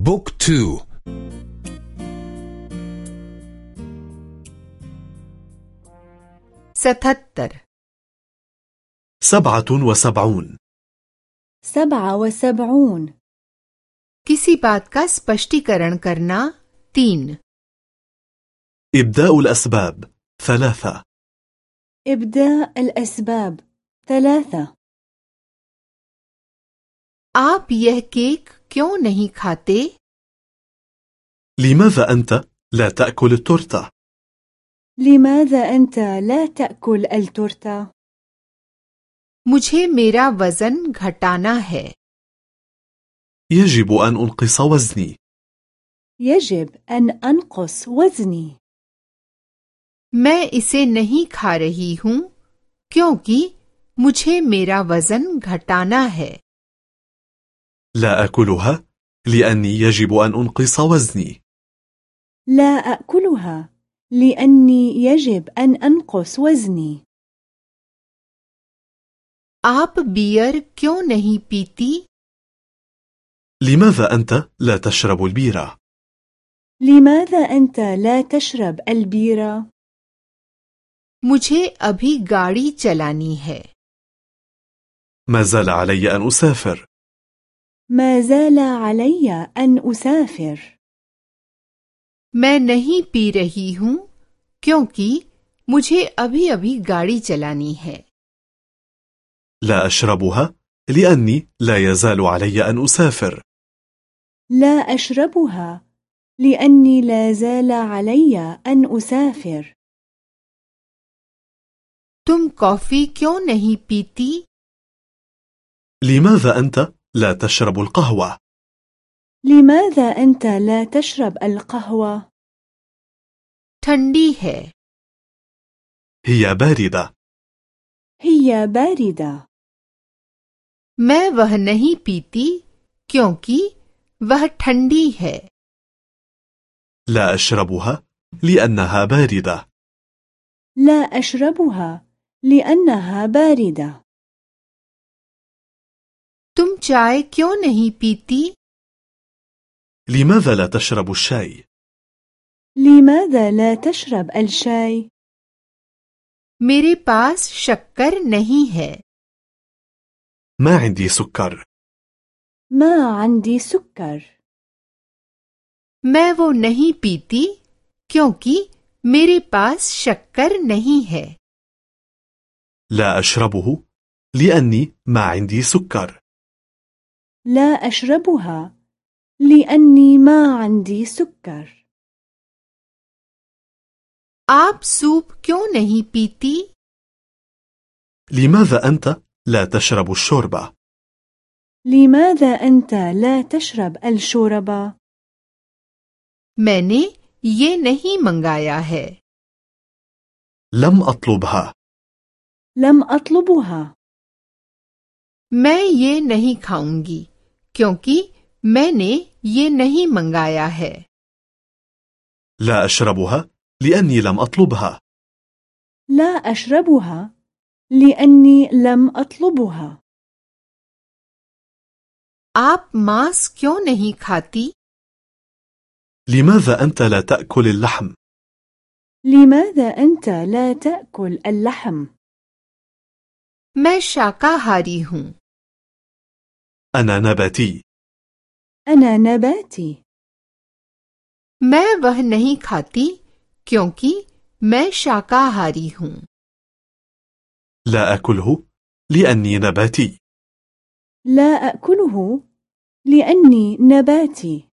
بوك تو ستهتر سبعة وسبعون سبعة وسبعون किसी बात का स्पष्टीकरण करना तीन إبداء الأسباب ثلاثة إبداء الأسباب ثلاثة आप यह केक क्यों नहीं खाते لماذا أنت لا تأكل التورتة؟ لماذا أنت لا تأكل التورتة؟ मुझे मेरा वजन घटाना है يجب أن أنقص وزني يجب أن أنقص وزني मैं इसे नहीं खा रही हूँ क्योंकि मुझे मेरा वजन घटाना है لا أكلها لأني يجب أن أنقص وزني لا أكلها لأني يجب أن أنقص وزني आप बियर क्यों नहीं पीती لماذا أنت لا تشرب البيرة؟ لماذا أنت لا تشرب البيرة؟ मुझे अभी गाड़ी चलानी है ما زال علي أن أسافر ما زال علي أن أسافر मैं नहीं पी रही हूँ क्योंकि मुझे अभी अभी गाड़ी चलानी है لا أشربها لأني لا يزال علي أن أسافر لا أشربها لأني لا زال علي أن أسافر तुम कॉफी क्यों नहीं पीती لماذا أنت لا تشرب القهوة؟ لماذا أنت لا تشرب القهوة؟ ठंडी है هي باردة هي باردة मैं वह नहीं पीती क्योंकि वह ठंडी है لا أشربها لأنها باردة لا أشربها لأنها باردة तुम चाय क्यों नहीं पीती لماذا لا تشرب الشاي؟ لماذا لا تشرب الشاي؟ मेरे पास शक्कर नहीं है ما عندي سكر ما عندي سكر मैं वो नहीं पीती क्योंकि मेरे पास शक्कर नहीं है لا أشربه لأني ما عندي سكر لا أشربها لأني ما عندي سكر आप सूप क्यों नहीं पीती لماذا أنت لا تشرب الشوربة؟ لماذا أنت لا تشرب الشوربة؟ मैंने ये नहीं मंगाया है لم أطلبها لم أطلبها मैं ये नहीं खाऊंगी क्योंकि मैंने ये नहीं मंगाया है لا أشربها لأني لم أطلبها لا أشربها لأني لم أطلبها आप मांस क्यों नहीं खाती لماذا أنت لا تأكل اللحم؟ لماذا أنت لا تأكل اللحم؟ मैं शाकाहारी हूँ أنا نباتي أنا نباتي मैं वह नहीं खाती क्योंकि मैं शाकाहारी हूँ لا أكله لأني نباتي لا أكله لأني نباتي